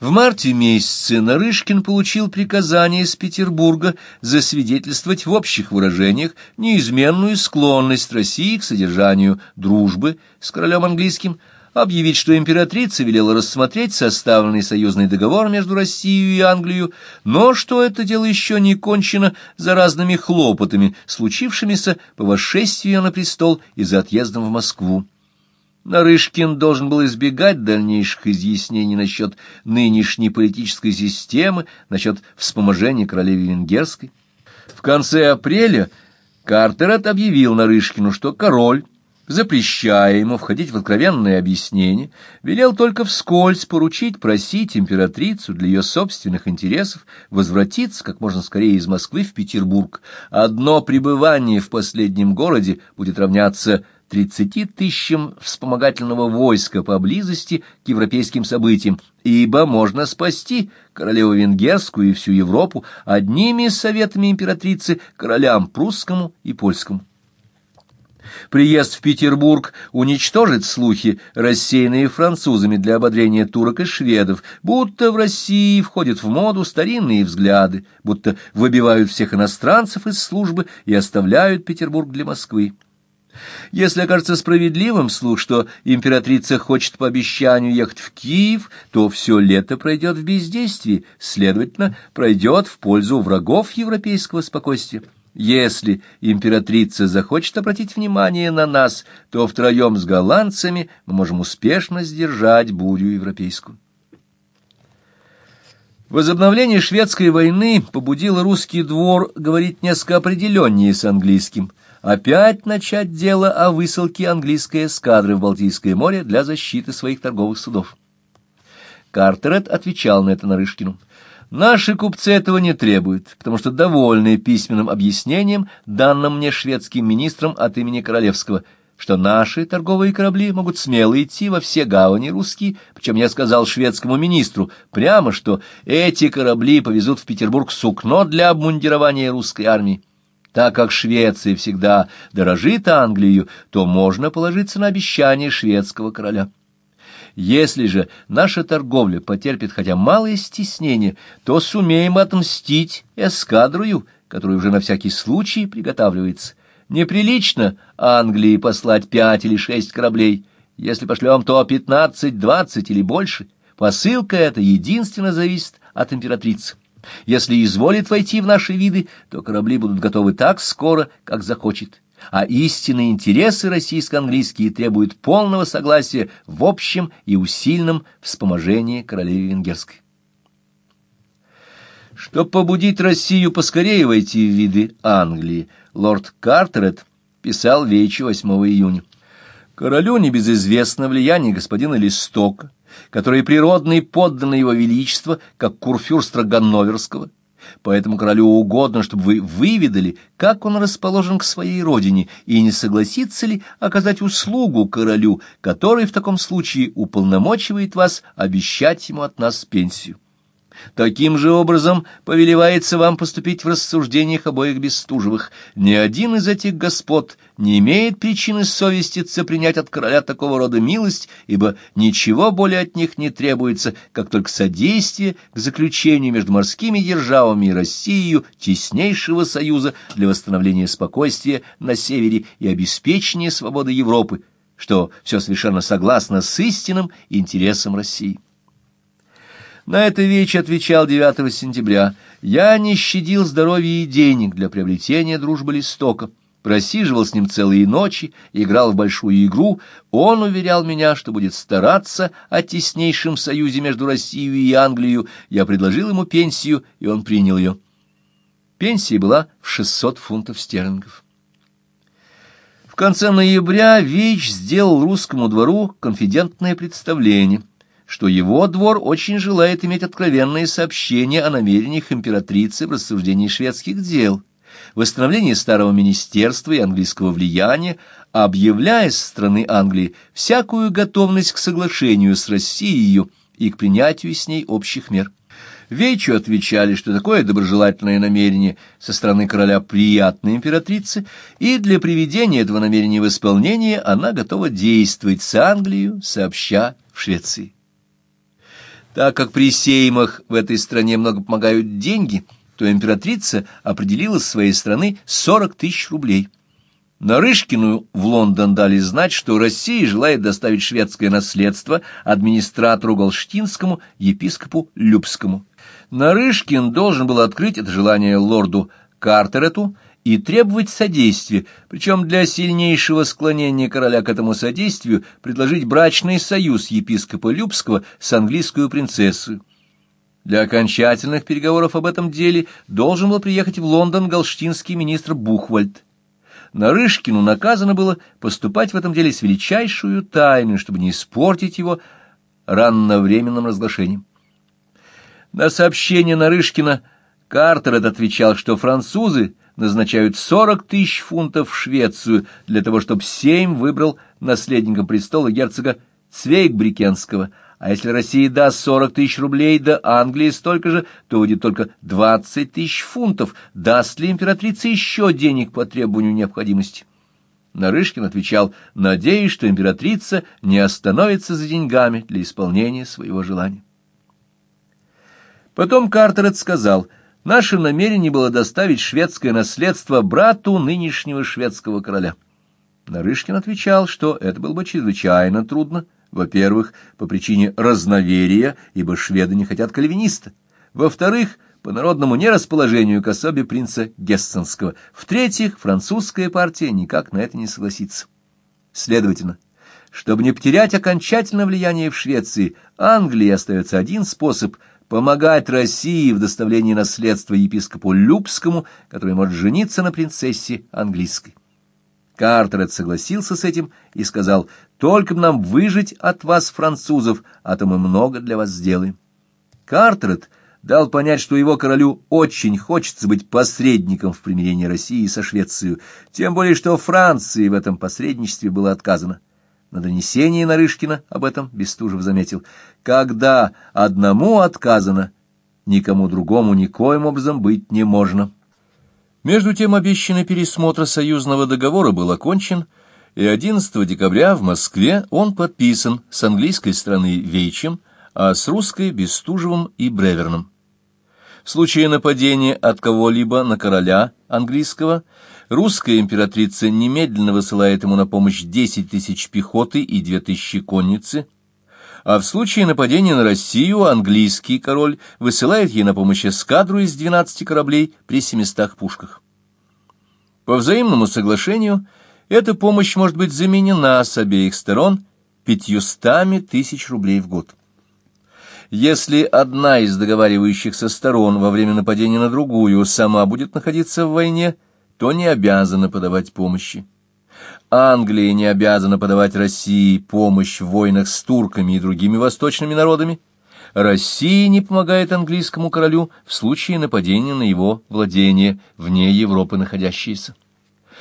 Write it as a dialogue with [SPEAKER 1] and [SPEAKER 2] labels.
[SPEAKER 1] В марте месяце Нарышкин получил приказание из Петербурга засвидетельствовать в общих выражениях неизменную склонность России к содержанию дружбы с королем английским, объявить, что императрица велела рассмотреть составленный союзный договор между Россией и Англией, но что это дело еще не кончено за разными хлопотами, случившимися по восшествию на престол и за отъездом в Москву. Нарышкин должен был избегать дальнейших изъяснений насчет нынешней политической системы, насчет вспоможения королеве Венгерской. В конце апреля Картерет объявил Нарышкину, что король запрещая ему входить в откровенное объяснение, велел только вскользь поручить просить императрицу для ее собственных интересов возвратиться как можно скорее из Москвы в Петербург. Одно пребывание в последнем городе будет равняться тридцати тысячам вспомогательного войска поблизости к европейским событиям, ибо можно спасти королеву Венгерскую и всю Европу одними советами императрицы королям прусскому и польскому. Приезд в Петербург уничтожит слухи, рассеянные французами для ободрения турок и шведов, будто в России входят в моду старинные взгляды, будто выбивают всех иностранцев из службы и оставляют Петербург для Москвы. Если окажется справедливым слух, что императрица хочет по обещанию ехать в Киев, то все лето пройдет в бездействии, следовательно, пройдет в пользу врагов европейского спокойствия. Если императрица захочет обратить внимание на нас, то втроем с голландцами мы можем успешно сдержать бурю европейскую. Возобновление шведской войны побудило русский двор говорить несколько определеннее с английским, опять начать дело о высылке английской эскадры в Балтийское море для защиты своих торговых судов. Картерет отвечал на это Нарышкину. Наши купцы этого не требуют, потому что довольны письменным объяснением, данным мне шведским министром от имени Королевского, что наши торговые корабли могут смело идти во все гавани русские, причем я сказал шведскому министру прямо, что эти корабли повезут в Петербург сукно для обмундирования русской армии. Так как Швеция всегда дорожит Англию, то можно положиться на обещание шведского короля. Если же наша торговля потерпит хотя малое стеснение, то сумеем отмстить эскадрую, которая уже на всякий случай приготавливается. Неприлично Англии послать пять или шесть кораблей. Если пошлем, то пятнадцать, двадцать или больше. Посылка эта единственно зависит от императрицы. Если изволит войти в наши виды, то корабли будут готовы так скоро, как захочет а истинные интересы российско-английские требуют полного согласия в общем и усильном вспоможении королеве Венгерской. Чтобы побудить Россию поскорее войти в виды Англии, лорд Картерет писал Вече 8 июня. Королю небезызвестно влияние господина Листока, который природный подданный его величества, как курфюрстра Ганноверского, Поэтому королю угодно, чтобы вы выведали, как он расположен к своей родине, и не согласится ли оказать услугу королю, который в таком случае уполномочивает вас обещать ему от нас пенсию. Таким же образом повелевается вам поступить в рассуждениях обоих Бестужевых. Ни один из этих господ не имеет причины совеститься принять от короля такого рода милость, ибо ничего более от них не требуется, как только содействие к заключению между морскими державами и Россией теснейшего союза для восстановления спокойствия на севере и обеспечения свободы Европы, что все совершенно согласно с истинным интересом России. На это Веч отвечал 9 сентября. «Я не щадил здоровья и денег для приобретения дружбы Листока. Просиживал с ним целые ночи, играл в большую игру. Он уверял меня, что будет стараться о теснейшем союзе между Россией и Англией. Я предложил ему пенсию, и он принял ее. Пенсия была в 600 фунтов стерлингов. В конце ноября Веч сделал русскому двору конфидентное представление — что его двор очень желает иметь откровенные сообщения о намерениях императрицы в рассуждении шведских дел, восстановлении старого министерства и английского влияния, объявляя со стороны Англии всякую готовность к соглашению с Россией и к принятию с ней общих мер. Вечу отвечали, что такое доброжелательное намерение со стороны короля приятной императрицы, и для приведения этого намерения в исполнение она готова действовать с Англией, сообща в Швеции. Так как при сеймах в этой стране много помогают деньги, то императрица определила с своей страны 40 тысяч рублей. Нарышкину в Лондон дали знать, что Россия желает доставить шведское наследство администратору Голштинскому, епископу Любскому. Нарышкин должен был открыть это желание лорду Картерету и требовать содействия, причем для сильнейшего склонения короля к этому содействию предложить брачный союз епископа Любского с английскую принцессой. Для окончательных переговоров об этом деле должен был приехать в Лондон галштинский министр Бухвальд. Нарышкину наказано было поступать в этом деле с величайшую тайной, чтобы не испортить его ранновременным разглашением. На сообщение Нарышкина Картерет отвечал, что французы назначают 40 тысяч фунтов в Швецию для того, чтобы Сейм выбрал наследником престола герцога Цвейгбрикенского, а если Россия даст 40 тысяч рублей, да Англии столько же, то будет только 20 тысяч фунтов. Даст ли императрица еще денег по требованию необходимости? Нарышкин отвечал, надеюсь, что императрица не остановится за деньгами для исполнения своего желания. Потом Картерет сказал, наше намерение было доставить шведское наследство брату нынешнего шведского короля. Нарышкин отвечал, что это было бы чрезвычайно трудно, во-первых, по причине разноверия, ибо шведы не хотят кальвиниста. Во-вторых, по народному нерасположению к особе принца Гессенского. В-третьих, французская партия никак на это не согласится. Следовательно, чтобы не потерять окончательно влияние в Швеции, Англии остается один способ помогать России в доставлении наследства епископу Любскому, который может жениться на принцессе английской. Картерет согласился с этим и сказал, «Только нам выжить от вас, французов, а то мы много для вас сделаем». Картерет дал понять, что его королю очень хочется быть посредником в примирении России со Швецией, тем более что Франции в этом посредничестве было отказано. На донесение Нарышкина об этом Бестужев заметил, «Когда одному отказано, никому другому никоим образом быть не можно». Между тем обещанный пересмотр союзного договора был окончен, и 11 декабря в Москве он подписан с английской стороны Вейчем, а с русской — Бестужевым и Бреверном. В случае нападения от кого-либо на короля английского, русская императрица немедленно высылает ему на помощь 10 тысяч пехоты и 2 тысячи конницы, а в случае нападения на Россию английский король высылает ей на помощь эскадру из 12 кораблей при 700 пушках. По взаимному соглашению эта помощь может быть заменена с обеих сторон пятьюстами тысяч рублей в год. Если одна из договаривающихся сторон во время нападения на другую сама будет находиться в войне, то не обязана подавать помощи. Англия не обязана подавать России помощь в войнах с турками и другими восточными народами. Россия не помогает английскому королю в случае нападения на его владения вне Европы находящиеся.